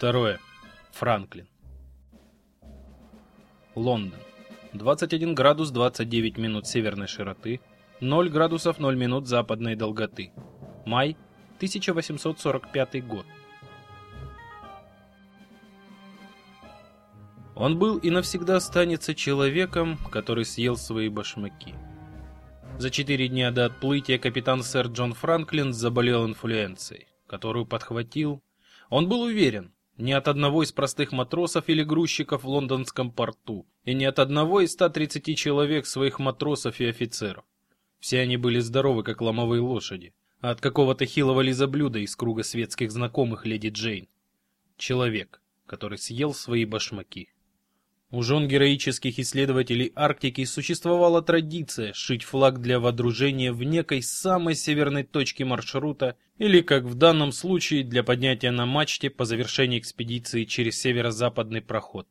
Второе. Франклин. Лондон. 21 градус 29 минут северной широты, 0 градусов 0 минут западной долготы. Май 1845 год. Он был и навсегда останется человеком, который съел свои башмаки. За четыре дня до отплытия капитан сэр Джон Франклин заболел инфлюенцией, которую подхватил. Он был уверен, ни от одного из простых матросов или грузчиков в лондонском порту, и ни от одного из 130 человек своих матросов и офицеров. Все они были здоровы, как ломовые лошади, а от какого-то хилого лизоблюда из круга светских знакомых леди Джейн. Человек, который съел свои башмаки. У жен героических исследователей Арктики существовала традиция шить флаг для водружения в некой самой северной точке маршрута или, как в данном случае, для поднятия на мачте по завершении экспедиции через северо-западный проход.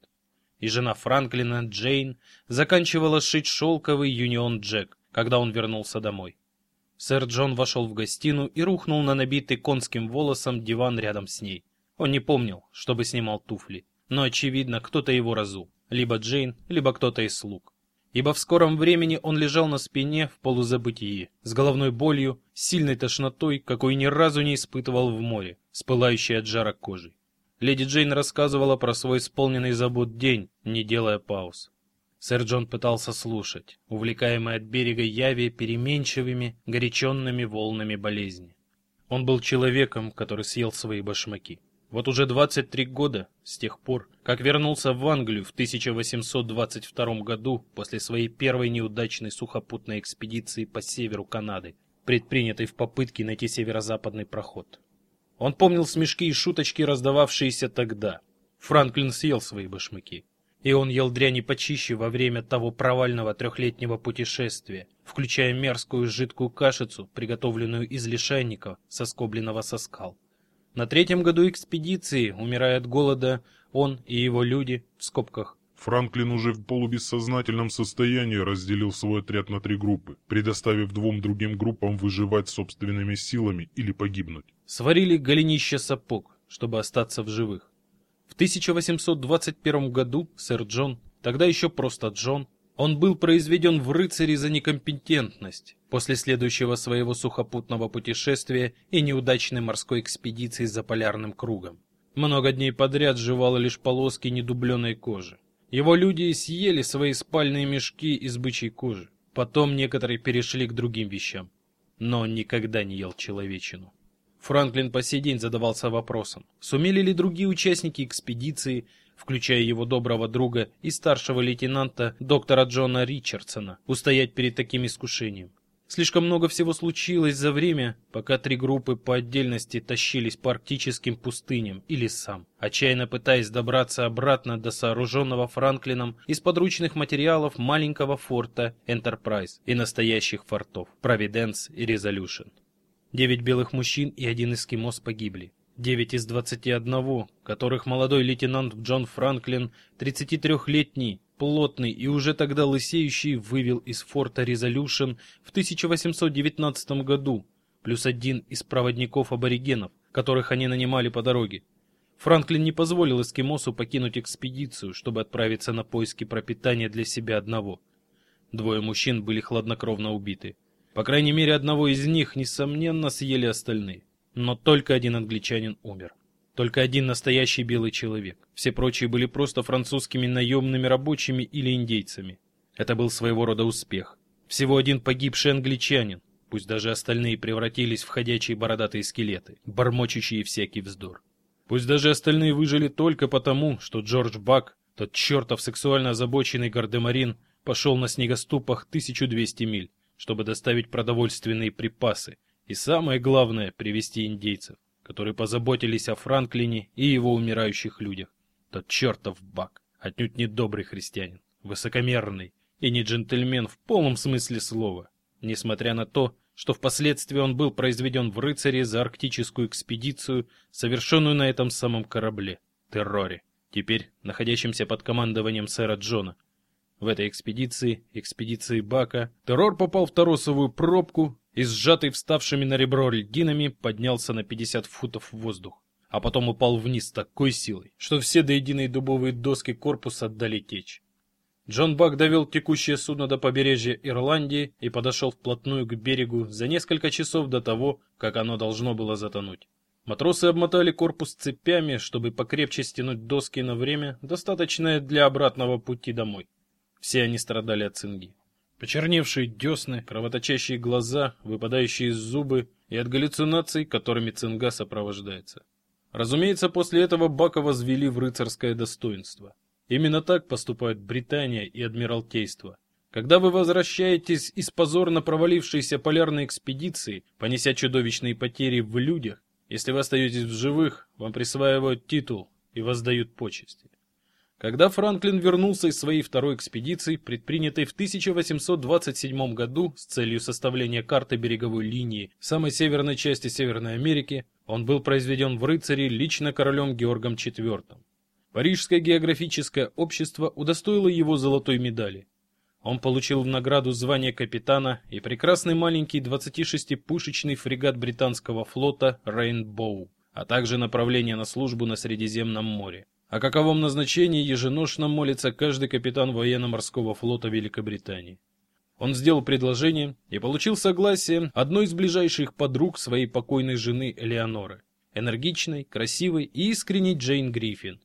И жена Франклина, Джейн, заканчивала шить шелковый Юнион Джек, когда он вернулся домой. Сэр Джон вошел в гостиную и рухнул на набитый конским волосом диван рядом с ней. Он не помнил, чтобы снимал туфли, но, очевидно, кто-то его разул либо Джейн, либо кто-то из слуг. Ибо в скором времени он лежал на спине в полузабытии, с головной болью, сильной тошнотой, какой ни разу не испытывал в море, с пылающей от жара кожей. Леди Джейн рассказывала про свой исполненный забот день, не делая пауз. Сэр Джон пытался слушать, увлекаемый от берега яви переменчивыми, горяченными волнами болезни. Он был человеком, который съел свои башмаки. Вот уже 23 года с тех пор, как вернулся в Англию в 1822 году после своей первой неудачной сухопутной экспедиции по северу Канады, предпринятой в попытке найти северо-западный проход. Он помнил смешки и шуточки, раздававшиеся тогда. Франклин съел свои башмаки. И он ел дряни почище во время того провального трехлетнего путешествия, включая мерзкую жидкую кашицу, приготовленную из лишайника, соскобленного со скал. На третьем году экспедиции, умирая от голода, он и его люди, в скобках, Франклин уже в полубессознательном состоянии разделил свой отряд на три группы, предоставив двум другим группам выживать собственными силами или погибнуть. Сварили голенище сапог, чтобы остаться в живых. В 1821 году сэр Джон, тогда еще просто Джон, он был произведен в рыцари за некомпетентность после следующего своего сухопутного путешествия и неудачной морской экспедиции за полярным кругом. Много дней подряд жевал лишь полоски недубленной кожи. Его люди съели свои спальные мешки из бычьей кожи. Потом некоторые перешли к другим вещам. Но он никогда не ел человечину. Франклин по сей день задавался вопросом, сумели ли другие участники экспедиции включая его доброго друга и старшего лейтенанта доктора Джона Ричардсона, устоять перед таким искушением. Слишком много всего случилось за время, пока три группы по отдельности тащились по арктическим пустыням и лесам, отчаянно пытаясь добраться обратно до сооруженного Франклином из подручных материалов маленького форта Enterprise и настоящих фортов Providence и Resolution. Девять белых мужчин и один эскимос погибли. Девять из двадцати одного, которых молодой лейтенант Джон Франклин, 33-летний, плотный и уже тогда лысеющий, вывел из форта Резолюшн в 1819 году, плюс один из проводников аборигенов, которых они нанимали по дороге. Франклин не позволил эскимосу покинуть экспедицию, чтобы отправиться на поиски пропитания для себя одного. Двое мужчин были хладнокровно убиты. По крайней мере, одного из них, несомненно, съели остальные. Но только один англичанин умер. Только один настоящий белый человек. Все прочие были просто французскими наемными рабочими или индейцами. Это был своего рода успех. Всего один погибший англичанин, пусть даже остальные превратились в ходячие бородатые скелеты, бормочущие всякий вздор. Пусть даже остальные выжили только потому, что Джордж Бак, тот чертов сексуально озабоченный гардемарин, пошел на снегоступах 1200 миль, чтобы доставить продовольственные припасы, и самое главное, привести индейцев, которые позаботились о Франклине и его умирающих людях. Тот чертов Бак, отнюдь не добрый христианин, высокомерный и не джентльмен в полном смысле слова, несмотря на то, что впоследствии он был произведен в рыцари за арктическую экспедицию, совершенную на этом самом корабле, терроре, теперь находящемся под командованием сэра Джона. В этой экспедиции, экспедиции Бака, террор попал в торосовую пробку и сжатый вставшими на ребро льдинами поднялся на 50 футов в воздух. а потом упал вниз с такой силой, что все до единой дубовые доски корпуса отдали течь. Джон Бак довел текущее судно до побережья Ирландии и подошел вплотную к берегу за несколько часов до того, как оно должно было затонуть. Матросы обмотали корпус цепями, чтобы покрепче стянуть доски на время, достаточное для обратного пути домой. Все они страдали от цинги. Почерневшие десны, кровоточащие глаза, выпадающие зубы и от галлюцинаций, которыми цинга сопровождается. Разумеется, после этого Бака возвели в рыцарское достоинство. Именно так поступают Британия и Адмиралтейство. Когда вы возвращаетесь из позорно провалившейся полярной экспедиции, понеся чудовищные потери в людях, если вы остаетесь в живых, вам присваивают титул и воздают почести. Когда Франклин вернулся из своей второй экспедиции, предпринятой в 1827 году с целью составления карты береговой линии самой северной части Северной Америки, он был произведен в рыцари лично королем Георгом IV. Парижское географическое общество удостоило его золотой медали. Он получил в награду звание капитана и прекрасный маленький 26-пушечный фрегат британского флота «Рейнбоу», а также направление на службу на Средиземном море. О каковом назначении еженошно молится каждый капитан военно-морского флота Великобритании. Он сделал предложение и получил согласие одной из ближайших подруг своей покойной жены Элеоноры, энергичной, красивой и искренней Джейн Гриффин,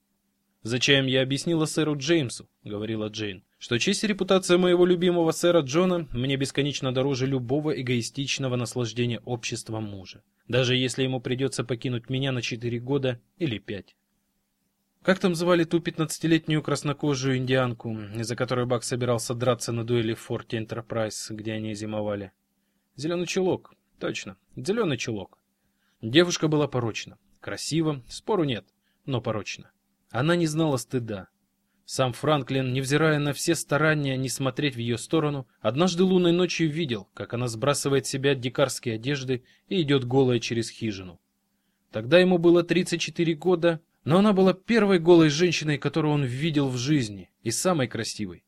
«Зачем я объяснила сэру Джеймсу?» — говорила Джейн, «что честь и репутация моего любимого сэра Джона мне бесконечно дороже любого эгоистичного наслаждения обществом мужа, даже если ему придется покинуть меня на четыре года или пять». Как там звали ту пятнадцатилетнюю краснокожую индианку, из-за которой Бак собирался драться на дуэли в форте Энтерпрайз, где они зимовали? Зеленый чулок. Точно, зеленый чулок. Девушка была порочна. Красиво, спору нет, но порочна. Она не знала стыда. Сам Франклин, невзирая на все старания не смотреть в ее сторону, однажды лунной ночью видел, как она сбрасывает с себя дикарские одежды и идет голая через хижину. Тогда ему было 34 года, но она была первой голой женщиной, которую он видел в жизни, и самой красивой.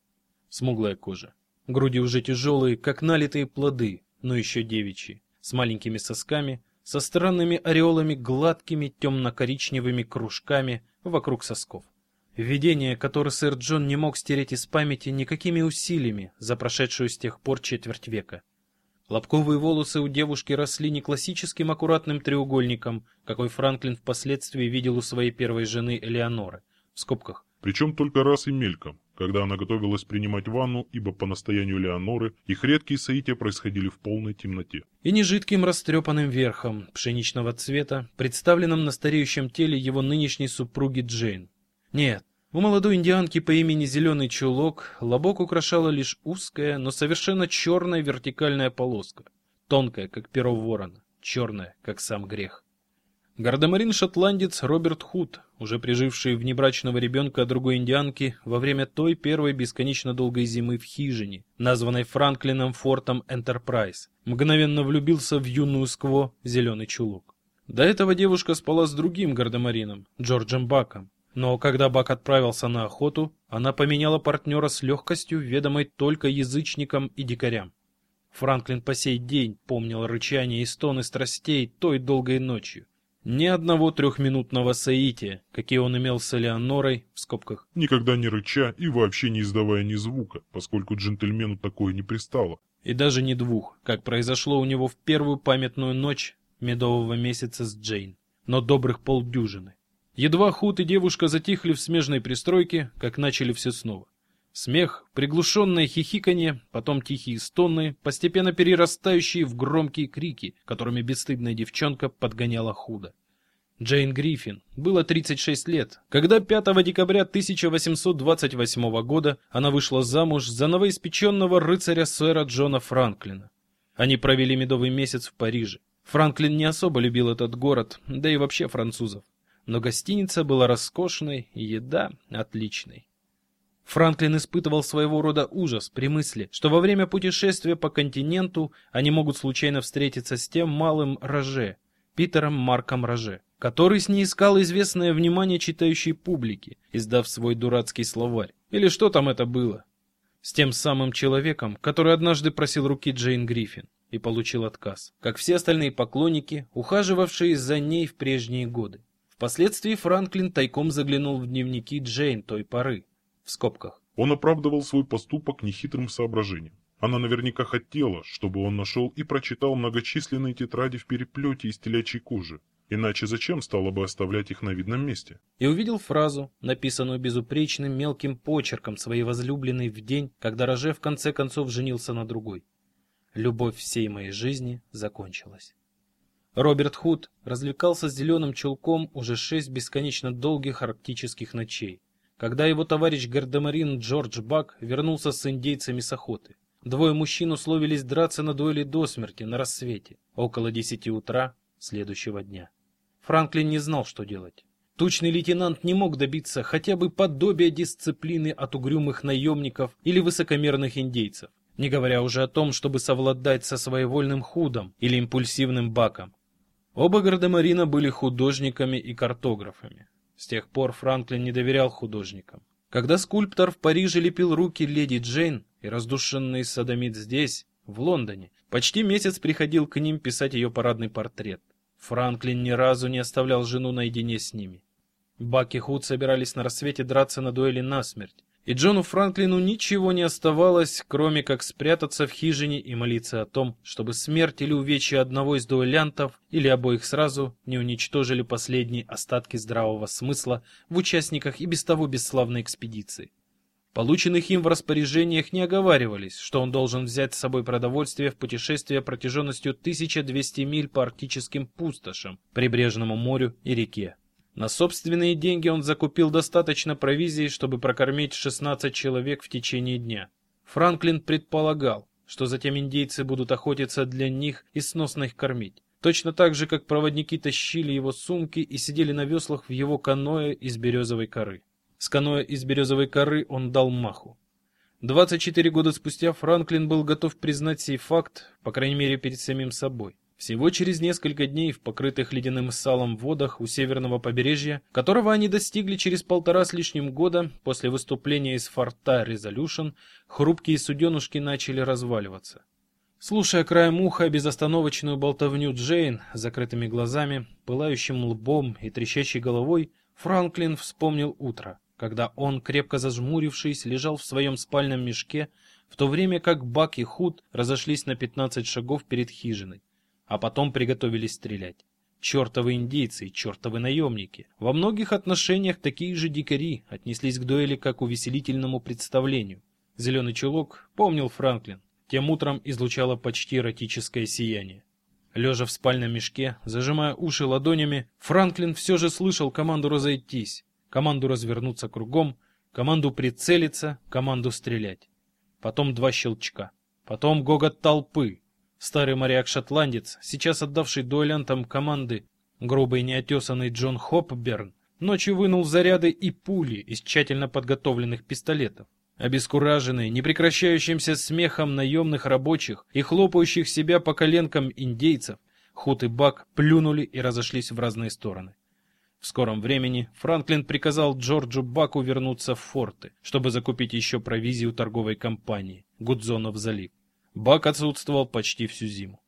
Смуглая кожа. Груди уже тяжелые, как налитые плоды, но еще девичьи, с маленькими сосками, со странными ореолами гладкими темно-коричневыми кружками вокруг сосков. Видение, которое сэр Джон не мог стереть из памяти никакими усилиями за прошедшую с тех пор четверть века. Лобковые волосы у девушки росли не классическим аккуратным треугольником, какой Франклин впоследствии видел у своей первой жены Элеоноры, в скобках. Причем только раз и мельком когда она готовилась принимать ванну, ибо по настоянию Леоноры их редкие соития происходили в полной темноте. И не жидким растрепанным верхом, пшеничного цвета, представленным на стареющем теле его нынешней супруги Джейн. Нет, у молодой индианки по имени Зеленый Чулок лобок украшала лишь узкая, но совершенно черная вертикальная полоска, тонкая, как перо ворона, черная, как сам грех. Гардемарин-шотландец Роберт Худ, уже приживший внебрачного ребенка другой индианки во время той первой бесконечно долгой зимы в хижине, названной Франклином фортом Энтерпрайз, мгновенно влюбился в юную скво Зеленый Чулок. До этого девушка спала с другим гардемарином, Джорджем Баком. Но когда Бак отправился на охоту, она поменяла партнера с легкостью, ведомой только язычникам и дикарям. Франклин по сей день помнил рычание и стоны страстей той долгой ночью, ни одного трехминутного соития, какие он имел с Элеонорой, в скобках. Никогда не рыча и вообще не издавая ни звука, поскольку джентльмену такое не пристало. И даже не двух, как произошло у него в первую памятную ночь медового месяца с Джейн, но добрых полдюжины. Едва Худ и девушка затихли в смежной пристройке, как начали все снова. Смех, приглушенное хихиканье, потом тихие стоны, постепенно перерастающие в громкие крики, которыми бесстыдная девчонка подгоняла худо. Джейн Гриффин было 36 лет, когда 5 декабря 1828 года она вышла замуж за новоиспеченного рыцаря сэра Джона Франклина. Они провели медовый месяц в Париже. Франклин не особо любил этот город, да и вообще французов. Но гостиница была роскошной, и еда отличной. Франклин испытывал своего рода ужас при мысли, что во время путешествия по континенту они могут случайно встретиться с тем малым Роже, Питером Марком Роже, который снискал известное внимание читающей публики, издав свой дурацкий словарь. Или что там это было? С тем самым человеком, который однажды просил руки Джейн Гриффин и получил отказ, как все остальные поклонники, ухаживавшие за ней в прежние годы Впоследствии Франклин тайком заглянул в дневники Джейн той поры, в скобках. Он оправдывал свой поступок нехитрым соображением. Она наверняка хотела, чтобы он нашел и прочитал многочисленные тетради в переплете из телячьей кожи. Иначе зачем стало бы оставлять их на видном месте? И увидел фразу, написанную безупречным мелким почерком своей возлюбленной в день, когда Роже в конце концов женился на другой. Любовь всей моей жизни закончилась. Роберт Худ развлекался с зеленым чулком уже шесть бесконечно долгих арктических ночей, когда его товарищ гардемарин Джордж Бак вернулся с индейцами с охоты. Двое мужчин условились драться на дуэли до смерти на рассвете, около десяти утра следующего дня. Франклин не знал, что делать. Тучный лейтенант не мог добиться хотя бы подобия дисциплины от угрюмых наемников или высокомерных индейцев, не говоря уже о том, чтобы совладать со своевольным худом или импульсивным баком. Оба гардемарина были художниками и картографами. С тех пор Франклин не доверял художникам. Когда скульптор в Париже лепил руки леди Джейн и раздушенный садомит здесь, в Лондоне, почти месяц приходил к ним писать ее парадный портрет. Франклин ни разу не оставлял жену наедине с ними. Бак и Худ собирались на рассвете драться на дуэли насмерть, и Джону Франклину ничего не оставалось, кроме как спрятаться в хижине и молиться о том, чтобы смерть или увечья одного из дуэлянтов или обоих сразу не уничтожили последние остатки здравого смысла в участниках и без того бесславной экспедиции. Полученных им в распоряжениях не оговаривались, что он должен взять с собой продовольствие в путешествие протяженностью 1200 миль по арктическим пустошам, прибрежному морю и реке. На собственные деньги он закупил достаточно провизии, чтобы прокормить 16 человек в течение дня. Франклин предполагал, что затем индейцы будут охотиться для них и сносно их кормить. Точно так же, как проводники тащили его сумки и сидели на веслах в его каное из березовой коры. С каноэ из березовой коры он дал маху. 24 года спустя Франклин был готов признать сей факт, по крайней мере перед самим собой. Всего через несколько дней в покрытых ледяным салом водах у северного побережья, которого они достигли через полтора с лишним года после выступления из форта Резолюшн, хрупкие суденушки начали разваливаться. Слушая краем уха безостановочную болтовню Джейн с закрытыми глазами, пылающим лбом и трещащей головой, Франклин вспомнил утро, когда он, крепко зажмурившись, лежал в своем спальном мешке, в то время как Бак и Худ разошлись на пятнадцать шагов перед хижиной а потом приготовились стрелять. Чертовы индейцы и чертовы наемники. Во многих отношениях такие же дикари отнеслись к дуэли как к увеселительному представлению. Зеленый чулок, помнил Франклин, тем утром излучало почти эротическое сияние. Лежа в спальном мешке, зажимая уши ладонями, Франклин все же слышал команду разойтись, команду развернуться кругом, команду прицелиться, команду стрелять. Потом два щелчка. Потом гогот толпы, Старый моряк-шотландец, сейчас отдавший дуэлянтам команды, грубый неотесанный Джон Хопберн, ночью вынул заряды и пули из тщательно подготовленных пистолетов. Обескураженные непрекращающимся смехом наемных рабочих и хлопающих себя по коленкам индейцев, Хут и Бак плюнули и разошлись в разные стороны. В скором времени Франклин приказал Джорджу Баку вернуться в форты, чтобы закупить еще провизию торговой компании Гудзонов залив. Бак отсутствовал почти всю зиму.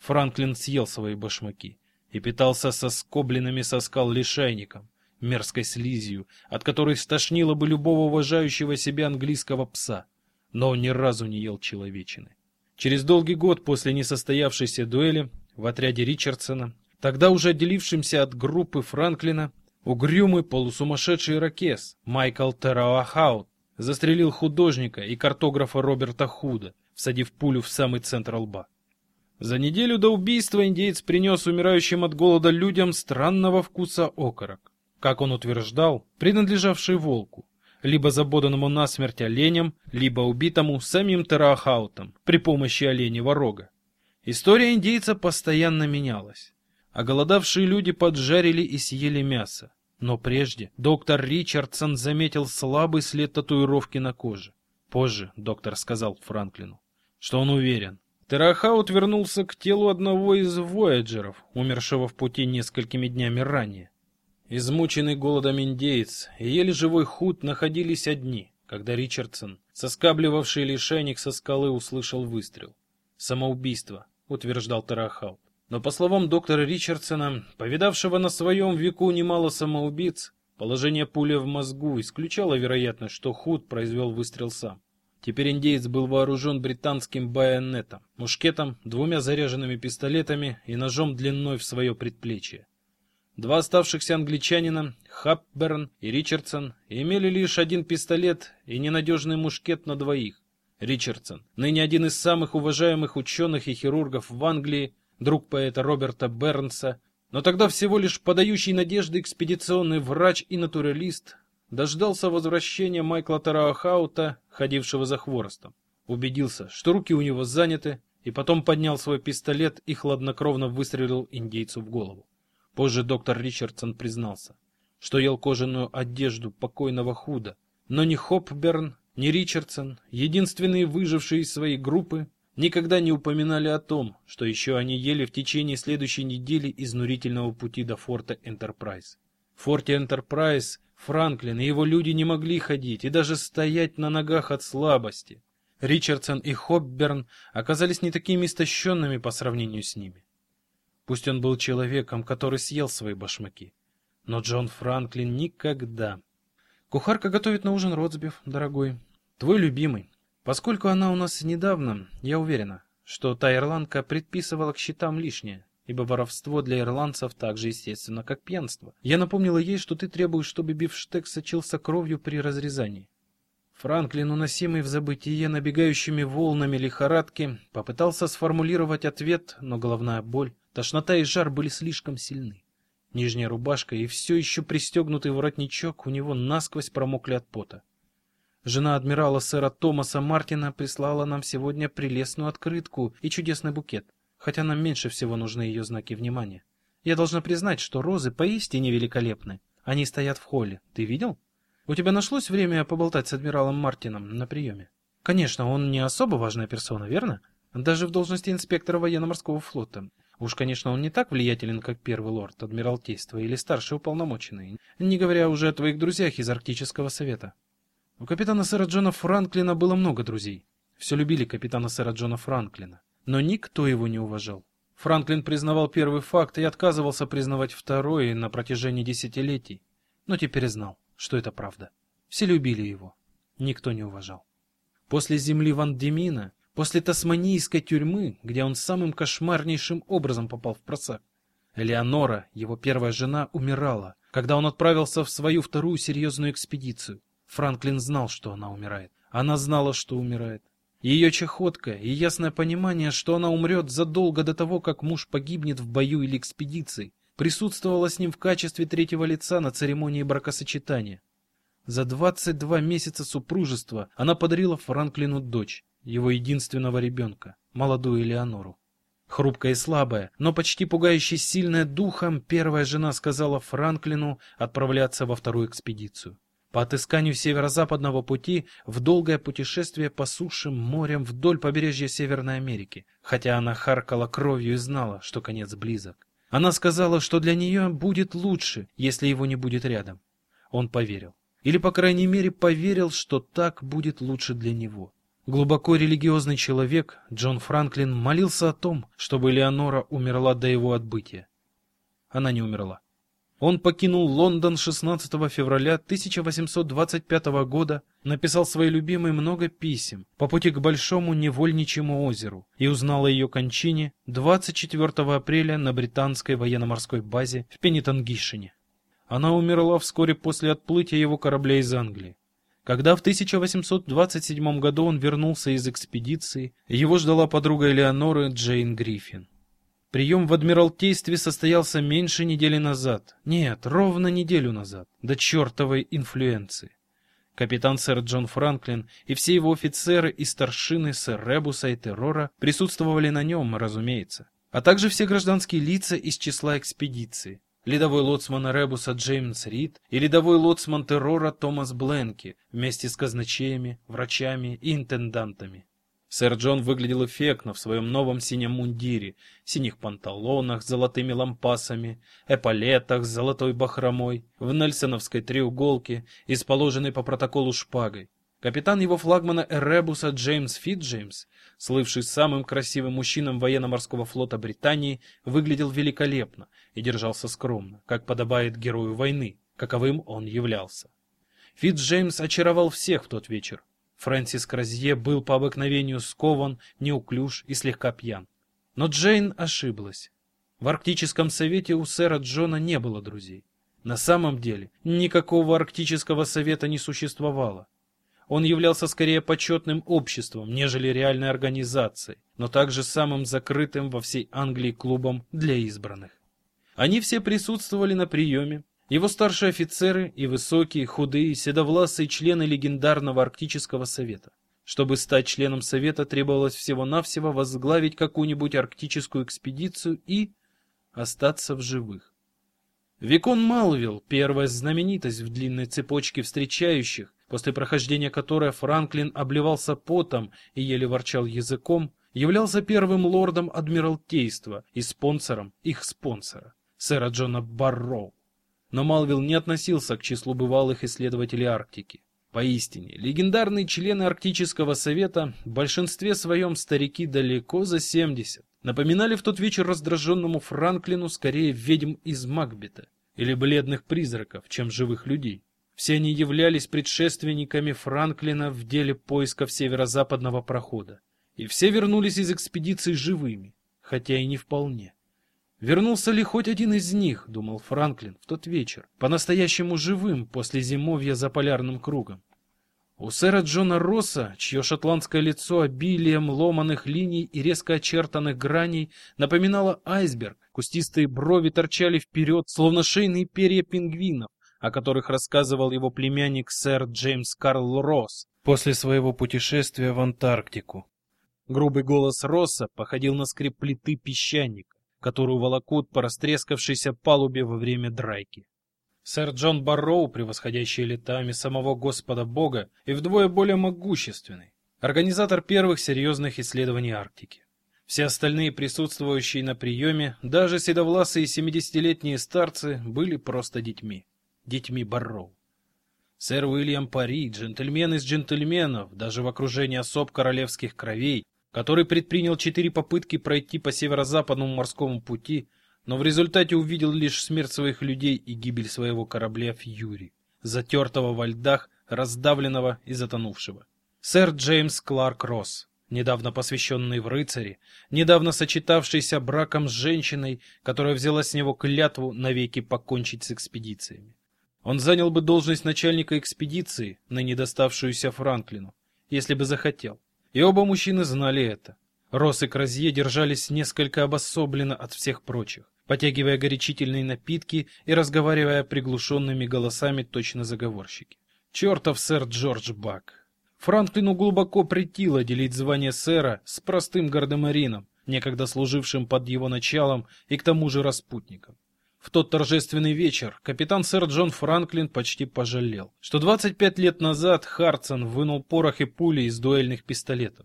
Франклин съел свои башмаки и питался со скобленными со скал лишайником, мерзкой слизью, от которой стошнило бы любого уважающего себя английского пса, но он ни разу не ел человечины. Через долгий год после несостоявшейся дуэли в отряде Ричардсона, тогда уже отделившимся от группы Франклина, угрюмый полусумасшедший ракес Майкл Терауахаут застрелил художника и картографа Роберта Худа, всадив пулю в самый центр лба. За неделю до убийства индеец принес умирающим от голода людям странного вкуса окорок, как он утверждал, принадлежавший волку, либо забоданному насмерть оленем, либо убитому самим Терахаутом при помощи оленевого рога. История индейца постоянно менялась. Оголодавшие люди поджарили и съели мясо. Но прежде доктор Ричардсон заметил слабый след татуировки на коже. Позже доктор сказал Франклину, что он уверен. Терахаут вернулся к телу одного из вояджеров, умершего в пути несколькими днями ранее. Измученный голодом индеец и еле живой худ находились одни, когда Ричардсон, соскабливавший лишайник со скалы, услышал выстрел. «Самоубийство», — утверждал Терахаут. Но по словам доктора Ричардсона, повидавшего на своем веку немало самоубийц, положение пули в мозгу исключало вероятность, что Худ произвел выстрел сам. Теперь индеец был вооружен британским байонетом, мушкетом, двумя заряженными пистолетами и ножом длиной в свое предплечье. Два оставшихся англичанина, Хапберн и Ричардсон, имели лишь один пистолет и ненадежный мушкет на двоих. Ричардсон, ныне один из самых уважаемых ученых и хирургов в Англии, друг поэта Роберта Бернса, но тогда всего лишь подающий надежды экспедиционный врач и натуралист, дождался возвращения Майкла Тараахаута, ходившего за хворостом. Убедился, что руки у него заняты, и потом поднял свой пистолет и хладнокровно выстрелил индейцу в голову. Позже доктор Ричардсон признался, что ел кожаную одежду покойного Худа, но ни Хопберн, ни Ричардсон, единственные выжившие из своей группы, никогда не упоминали о том, что еще они ели в течение следующей недели изнурительного пути до форта Энтерпрайз. В форте Энтерпрайз Франклин и его люди не могли ходить и даже стоять на ногах от слабости. Ричардсон и Хопберн оказались не такими истощенными по сравнению с ними. Пусть он был человеком, который съел свои башмаки, но Джон Франклин никогда. Кухарка готовит на ужин ротсбиф, дорогой. Твой любимый. Поскольку она у нас недавно, я уверена, что та ирландка предписывала к счетам лишнее, ибо воровство для ирландцев так же естественно, как пьянство. Я напомнила ей, что ты требуешь, чтобы бифштег сочился кровью при разрезании. Франклин, уносимый в забытие набегающими волнами лихорадки, попытался сформулировать ответ, но головная боль, тошнота и жар были слишком сильны. Нижняя рубашка и все еще пристегнутый воротничок у него насквозь промокли от пота. Жена адмирала сэра Томаса Мартина прислала нам сегодня прелестную открытку и чудесный букет, хотя нам меньше всего нужны ее знаки внимания. Я должна признать, что розы поистине великолепны. Они стоят в холле. Ты видел? У тебя нашлось время поболтать с адмиралом Мартином на приеме? Конечно, он не особо важная персона, верно? Даже в должности инспектора военно-морского флота. Уж, конечно, он не так влиятелен, как первый лорд Адмиралтейства или старший уполномоченный, не говоря уже о твоих друзьях из Арктического совета. У капитана сэра Джона Франклина было много друзей. Все любили капитана сэра Джона Франклина. Но никто его не уважал. Франклин признавал первый факт и отказывался признавать второй на протяжении десятилетий. Но теперь знал, что это правда. Все любили его. Никто не уважал. После земли Ван Демина, после тасманийской тюрьмы, где он самым кошмарнейшим образом попал в просак, Элеонора, его первая жена, умирала, когда он отправился в свою вторую серьезную экспедицию. Франклин знал, что она умирает. Она знала, что умирает. Ее чахотка и ясное понимание, что она умрет задолго до того, как муж погибнет в бою или экспедиции, присутствовала с ним в качестве третьего лица на церемонии бракосочетания. За 22 месяца супружества она подарила Франклину дочь, его единственного ребенка, молодую Элеонору. Хрупкая и слабая, но почти пугающе сильная духом, первая жена сказала Франклину отправляться во вторую экспедицию по отысканию северо-западного пути в долгое путешествие по сушам, морям вдоль побережья Северной Америки, хотя она харкала кровью и знала, что конец близок. Она сказала, что для нее будет лучше, если его не будет рядом. Он поверил. Или, по крайней мере, поверил, что так будет лучше для него. Глубоко религиозный человек, Джон Франклин, молился о том, чтобы Леонора умерла до его отбытия. Она не умерла. Он покинул Лондон 16 февраля 1825 года, написал своей любимой много писем по пути к Большому Невольничьему озеру и узнал о ее кончине 24 апреля на британской военно-морской базе в Пенитангишине. Она умерла вскоре после отплытия его корабля из Англии. Когда в 1827 году он вернулся из экспедиции, его ждала подруга Элеоноры Джейн Гриффин. Прием в Адмиралтействе состоялся меньше недели назад. Нет, ровно неделю назад. До чертовой инфлюенции. Капитан сэр Джон Франклин и все его офицеры и старшины сэр Ребуса и Террора присутствовали на нем, разумеется. А также все гражданские лица из числа экспедиции. Ледовой лоцман Ребуса Джеймс Рид и ледовой лоцман Террора Томас Бленки вместе с казначеями, врачами и интендантами. Сэр Джон выглядел эффектно в своем новом синем мундире, синих панталонах с золотыми лампасами, эполетах с золотой бахромой, в нельсоновской треуголке и с положенной по протоколу шпагой. Капитан его флагмана Эребуса Джеймс Фитджеймс, слывший самым красивым мужчином военно-морского флота Британии, выглядел великолепно и держался скромно, как подобает герою войны, каковым он являлся. Фитджеймс очаровал всех в тот вечер. Фрэнсис Кразье был по обыкновению скован, неуклюж и слегка пьян. Но Джейн ошиблась. В Арктическом совете у сэра Джона не было друзей. На самом деле, никакого Арктического совета не существовало. Он являлся скорее почетным обществом, нежели реальной организацией, но также самым закрытым во всей Англии клубом для избранных. Они все присутствовали на приеме, его старшие офицеры и высокие, худые, седовласые члены легендарного Арктического совета. Чтобы стать членом совета, требовалось всего-навсего возглавить какую-нибудь арктическую экспедицию и остаться в живых. Викон Малвилл, первая знаменитость в длинной цепочке встречающих, после прохождения которой Франклин обливался потом и еле ворчал языком, являлся первым лордом Адмиралтейства и спонсором их спонсора, сэра Джона Барроу. Но Малвилл не относился к числу бывалых исследователей Арктики. Поистине, легендарные члены Арктического совета, в большинстве своем старики далеко за 70, напоминали в тот вечер раздраженному Франклину скорее ведьм из Макбета или бледных призраков, чем живых людей. Все они являлись предшественниками Франклина в деле поисков северо-западного прохода. И все вернулись из экспедиции живыми, хотя и не вполне. Вернулся ли хоть один из них, думал Франклин, в тот вечер, по-настоящему живым после зимовья за полярным кругом? У сэра Джона Росса, чье шотландское лицо обилием ломаных линий и резко очертанных граней напоминало айсберг, кустистые брови торчали вперед, словно шейные перья пингвинов, о которых рассказывал его племянник сэр Джеймс Карл Росс после своего путешествия в Антарктику. Грубый голос Росса походил на скрип плиты песчаника, которую волокут по растрескавшейся палубе во время драйки. Сэр Джон Барроу, превосходящий летами самого Господа Бога и вдвое более могущественный, организатор первых серьезных исследований Арктики. Все остальные присутствующие на приеме, даже седовласые семидесятилетние старцы, были просто детьми детьми Барроу. Сэр Уильям Пари, джентльмен из джентльменов, даже в окружении особ королевских кровей, который предпринял четыре попытки пройти по северо-западному морскому пути, но в результате увидел лишь смерть своих людей и гибель своего корабля Фьюри, затертого во льдах, раздавленного и затонувшего. Сэр Джеймс Кларк Росс, недавно посвященный в рыцари, недавно сочетавшийся браком с женщиной, которая взяла с него клятву навеки покончить с экспедициями. Он занял бы должность начальника экспедиции, ныне доставшуюся Франклину, если бы захотел. И оба мужчины знали это. Росс и Кразье держались несколько обособленно от всех прочих, потягивая горячительные напитки и разговаривая приглушенными голосами точно заговорщики. Чертов сэр Джордж Бак. Франклину глубоко претило делить звание сэра с простым гардемарином, некогда служившим под его началом и к тому же распутником. В тот торжественный вечер капитан сэр Джон Франклин почти пожалел, что 25 лет назад Харцен вынул порох и пули из дуэльных пистолетов.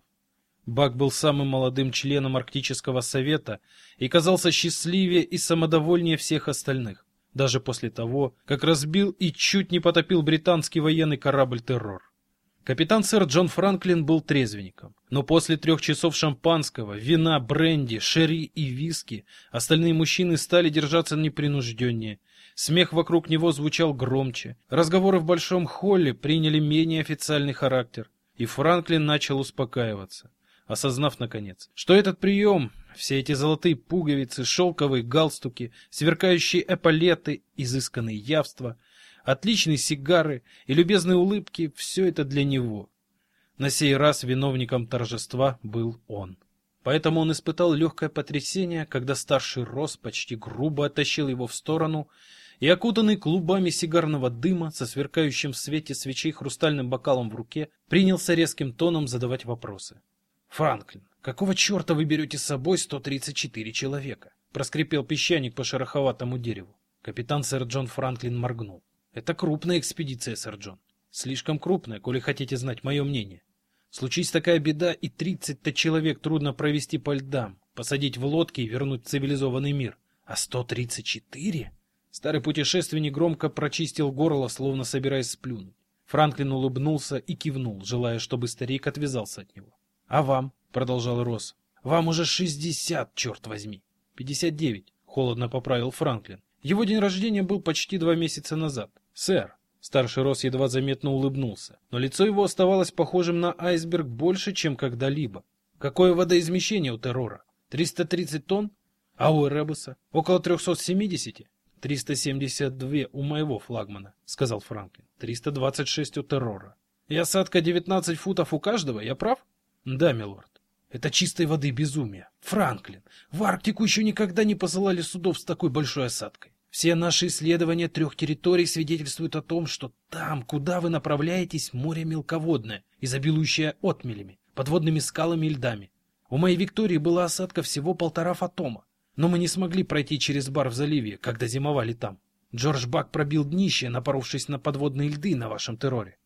Бак был самым молодым членом Арктического совета и казался счастливее и самодовольнее всех остальных, даже после того, как разбил и чуть не потопил британский военный корабль Террор. Капитан сэр Джон Франклин был трезвенником, но после трех часов шампанского, вина, бренди, шерри и виски остальные мужчины стали держаться непринужденнее. Смех вокруг него звучал громче, разговоры в большом холле приняли менее официальный характер, и Франклин начал успокаиваться, осознав наконец, что этот прием, все эти золотые пуговицы, шелковые галстуки, сверкающие эполеты, изысканные явства — отличные сигары и любезные улыбки — все это для него. На сей раз виновником торжества был он. Поэтому он испытал легкое потрясение, когда старший Рос почти грубо оттащил его в сторону и, окутанный клубами сигарного дыма со сверкающим в свете свечей хрустальным бокалом в руке, принялся резким тоном задавать вопросы. «Франклин, какого черта вы берете с собой 134 человека?» — проскрипел песчаник по шероховатому дереву. Капитан сэр Джон Франклин моргнул. Это крупная экспедиция, сэр Джон. Слишком крупная, коли хотите знать мое мнение. Случись такая беда, и тридцать-то человек трудно провести по льдам, посадить в лодки и вернуть в цивилизованный мир. А сто тридцать четыре? Старый путешественник громко прочистил горло, словно собираясь сплюнуть. Франклин улыбнулся и кивнул, желая, чтобы старик отвязался от него. «А вам?» — продолжал Росс. «Вам уже шестьдесят, черт возьми!» «Пятьдесят девять», — холодно поправил Франклин. Его день рождения был почти два месяца назад. «Сэр!» Старший Росс едва заметно улыбнулся, но лицо его оставалось похожим на айсберг больше, чем когда-либо. «Какое водоизмещение у террора? 330 тонн? А у Эребуса? Около 370? 372 у моего флагмана, сказал Франклин. 326 у террора. И осадка 19 футов у каждого, я прав? Да, милорд. Это чистой воды безумие. Франклин, в Арктику еще никогда не посылали судов с такой большой осадкой. Все наши исследования трех территорий свидетельствуют о том, что там, куда вы направляетесь, море мелководное, изобилующее отмелями, подводными скалами и льдами. У моей Виктории была осадка всего полтора фотома. Но мы не смогли пройти через бар в заливе, когда зимовали там. Джордж Бак пробил днище, напоровшись на подводные льды на вашем терроре.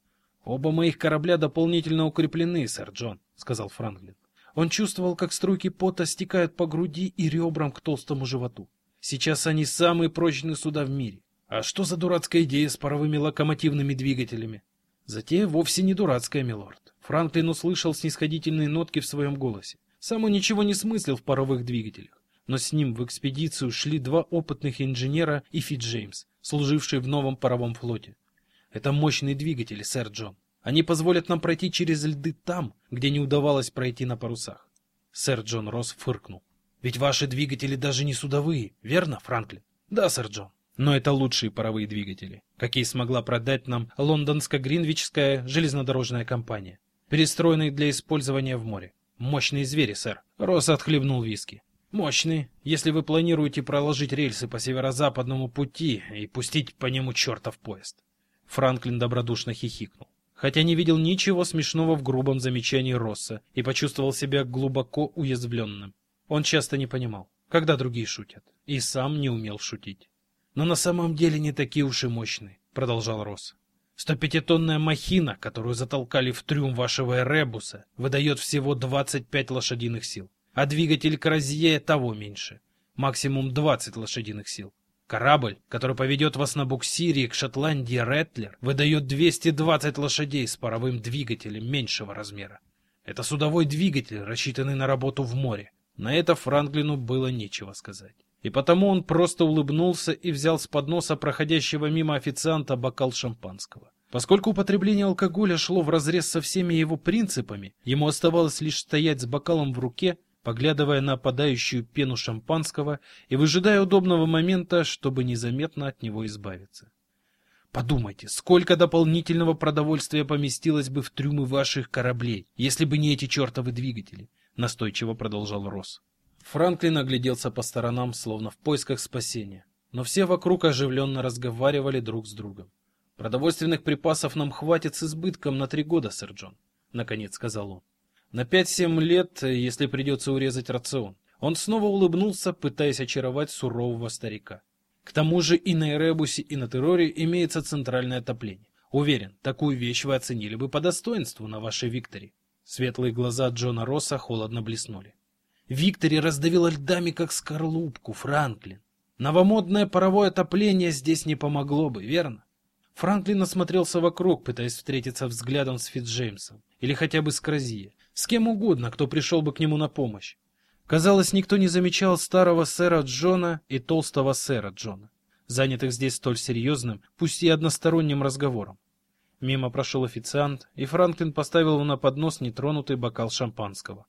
Оба моих корабля дополнительно укреплены, сэр Джон, сказал Франклин. Он чувствовал, как струйки пота стекают по груди и ребрам к толстому животу. Сейчас они самые прочные суда в мире. А что за дурацкая идея с паровыми локомотивными двигателями? Затея вовсе не дурацкая, милорд. Франклин услышал снисходительные нотки в своем голосе. Сам он ничего не смыслил в паровых двигателях но с ним в экспедицию шли два опытных инженера и Фит Джеймс, служившие в новом паровом флоте. Это мощные двигатели, сэр Джон. Они позволят нам пройти через льды там, где не удавалось пройти на парусах. Сэр Джон Росс фыркнул. Ведь ваши двигатели даже не судовые, верно, Франклин? Да, сэр Джон. Но это лучшие паровые двигатели, какие смогла продать нам лондонско-гринвичская железнодорожная компания, перестроенные для использования в море. Мощные звери, сэр. Росс отхлебнул виски. Мощный, если вы планируете проложить рельсы по северо-западному пути и пустить по нему чертов поезд. Франклин добродушно хихикнул. Хотя не видел ничего смешного в грубом замечании Росса и почувствовал себя глубоко уязвленным. Он часто не понимал, когда другие шутят, и сам не умел шутить. Но на самом деле не такие уж и мощные, продолжал Росс. 105-тонная махина, которую затолкали в трюм вашего Эребуса, выдает всего 25 лошадиных сил а двигатель Кразье того меньше. Максимум 20 лошадиных сил. Корабль, который поведет вас на буксире к Шотландии Реттлер, выдает 220 лошадей с паровым двигателем меньшего размера. Это судовой двигатель, рассчитанный на работу в море. На это Франклину было нечего сказать. И потому он просто улыбнулся и взял с подноса проходящего мимо официанта бокал шампанского. Поскольку употребление алкоголя шло вразрез со всеми его принципами, ему оставалось лишь стоять с бокалом в руке поглядывая на опадающую пену шампанского и выжидая удобного момента, чтобы незаметно от него избавиться. Подумайте, сколько дополнительного продовольствия поместилось бы в трюмы ваших кораблей, если бы не эти чертовы двигатели, настойчиво продолжал Росс. Франклин огляделся по сторонам, словно в поисках спасения, но все вокруг оживленно разговаривали друг с другом. Продовольственных припасов нам хватит с избытком на три года, сэр Джон, наконец сказал он. На 5-7 лет, если придется урезать рацион. Он снова улыбнулся, пытаясь очаровать сурового старика. К тому же и на Эребусе, и на Терроре имеется центральное отопление. Уверен, такую вещь вы оценили бы по достоинству на вашей Викторе. Светлые глаза Джона Росса холодно блеснули. Виктори раздавило льдами, как скорлупку, Франклин. Новомодное паровое отопление здесь не помогло бы, верно? Франклин осмотрелся вокруг, пытаясь встретиться взглядом с Фитджеймсом или хотя бы с Кразие, с кем угодно, кто пришел бы к нему на помощь. Казалось, никто не замечал старого сэра Джона и толстого сэра Джона, занятых здесь столь серьезным, пусть и односторонним разговором. Мимо прошел официант, и Франклин поставил ему на поднос нетронутый бокал шампанского.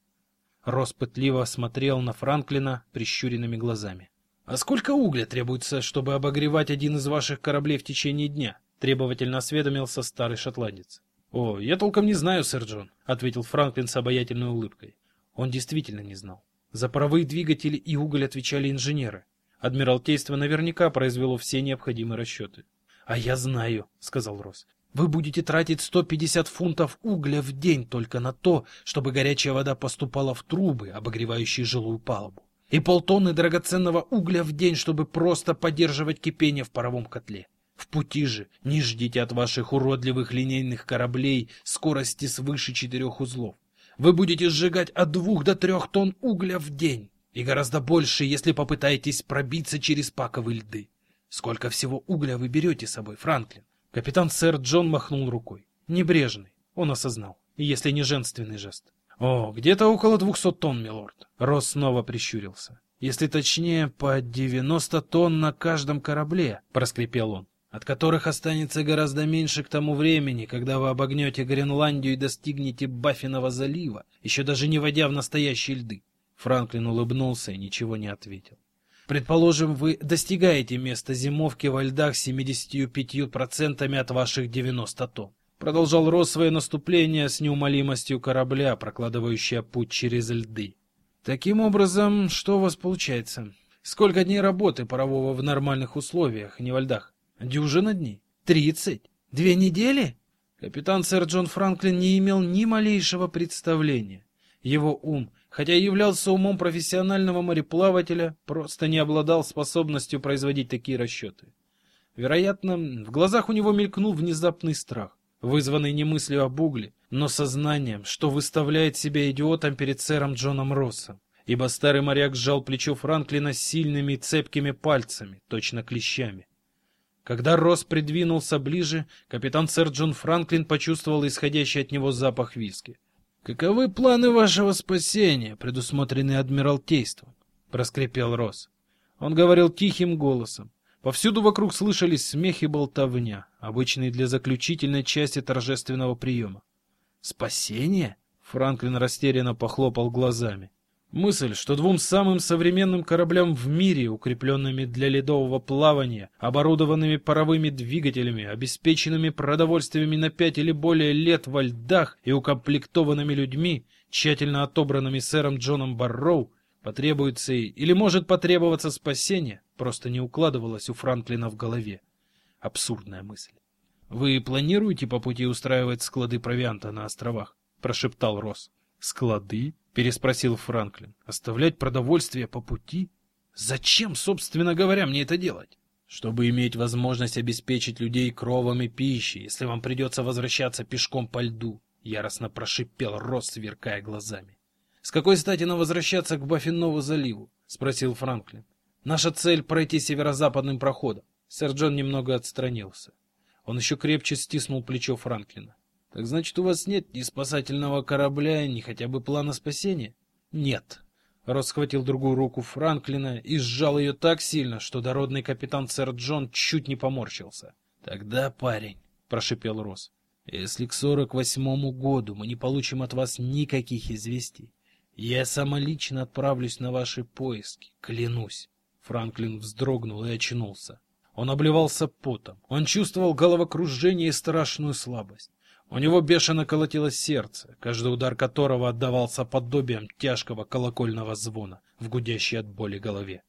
Рос пытливо смотрел на Франклина прищуренными глазами. «А сколько угля требуется, чтобы обогревать один из ваших кораблей в течение дня?» — требовательно осведомился старый шотландец. «О, я толком не знаю, сэр Джон», — ответил Франклин с обаятельной улыбкой. Он действительно не знал. За паровые двигатели и уголь отвечали инженеры. Адмиралтейство наверняка произвело все необходимые расчеты. «А я знаю», — сказал Росс. «Вы будете тратить 150 фунтов угля в день только на то, чтобы горячая вода поступала в трубы, обогревающие жилую палубу, и полтонны драгоценного угля в день, чтобы просто поддерживать кипение в паровом котле. В пути же не ждите от ваших уродливых линейных кораблей скорости свыше четырех узлов. Вы будете сжигать от двух до трех тонн угля в день, и гораздо больше, если попытаетесь пробиться через паковые льды. Сколько всего угля вы берете с собой, Франклин? Капитан сэр Джон махнул рукой. Небрежный, он осознал, если не женственный жест. «О, где-то около двухсот тонн, милорд». Росс снова прищурился. «Если точнее, по девяносто тонн на каждом корабле», — проскрипел он, «от которых останется гораздо меньше к тому времени, когда вы обогнете Гренландию и достигнете Баффинова залива, еще даже не войдя в настоящие льды». Франклин улыбнулся и ничего не ответил. Предположим, вы достигаете места зимовки во льдах 75% от ваших 90 тонн. Продолжал Рос свое наступление с неумолимостью корабля, прокладывающего путь через льды. Таким образом, что у вас получается? Сколько дней работы парового в нормальных условиях, не во льдах? Дюжина дней? Тридцать? Две недели? Капитан сэр Джон Франклин не имел ни малейшего представления. Его ум хотя и являлся умом профессионального мореплавателя, просто не обладал способностью производить такие расчеты. Вероятно, в глазах у него мелькнул внезапный страх, вызванный не мыслью об угле, но сознанием, что выставляет себя идиотом перед сэром Джоном Россом, ибо старый моряк сжал плечо Франклина сильными цепкими пальцами, точно клещами. Когда Росс придвинулся ближе, капитан сэр Джон Франклин почувствовал исходящий от него запах виски. «Каковы планы вашего спасения, предусмотренные Адмиралтейством?» — проскрипел Росс. Он говорил тихим голосом. Повсюду вокруг слышались смех и болтовня, обычные для заключительной части торжественного приема. «Спасение?» — Франклин растерянно похлопал глазами. Мысль, что двум самым современным кораблям в мире, укрепленными для ледового плавания, оборудованными паровыми двигателями, обеспеченными продовольствиями на пять или более лет во льдах и укомплектованными людьми, тщательно отобранными сэром Джоном Барроу, потребуется или может потребоваться спасение, просто не укладывалось у Франклина в голове. Абсурдная мысль. «Вы планируете по пути устраивать склады провианта на островах?» — прошептал Росс. «Склады?» — переспросил Франклин. «Оставлять продовольствие по пути? Зачем, собственно говоря, мне это делать?» «Чтобы иметь возможность обеспечить людей кровом и пищей, если вам придется возвращаться пешком по льду», — яростно прошипел Росс, сверкая глазами. «С какой стати нам возвращаться к Баффинову заливу?» — спросил Франклин. «Наша цель — пройти северо-западным проходом». Сэр Джон немного отстранился. Он еще крепче стиснул плечо Франклина. Так значит, у вас нет ни спасательного корабля, ни хотя бы плана спасения? Нет. Росс схватил другую руку Франклина и сжал ее так сильно, что дородный капитан сэр Джон чуть не поморщился. Тогда, парень, прошипел Росс, если к сорок восьмому году мы не получим от вас никаких известий, я самолично отправлюсь на ваши поиски, клянусь. Франклин вздрогнул и очнулся. Он обливался потом. Он чувствовал головокружение и страшную слабость. У него бешено колотилось сердце, каждый удар которого отдавался подобием тяжкого колокольного звона в гудящей от боли голове.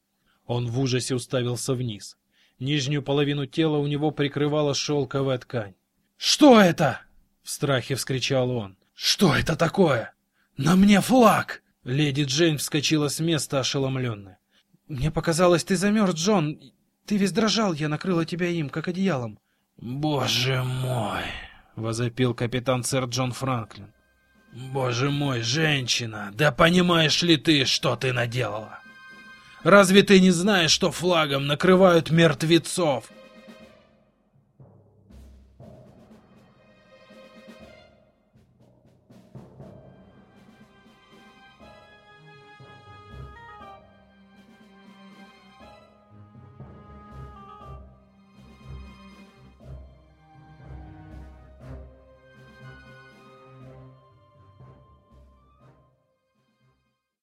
Он в ужасе уставился вниз. Нижнюю половину тела у него прикрывала шелковая ткань. «Что это?» — в страхе вскричал он. «Что это такое? На мне флаг!» Леди Джейн вскочила с места ошеломленная. «Мне показалось, ты замерз, Джон. Ты весь дрожал, я накрыла тебя им, как одеялом». «Боже мой!» — возопил капитан сэр Джон Франклин. «Боже мой, женщина, да понимаешь ли ты, что ты наделала? Разве ты не знаешь, что флагом накрывают мертвецов?»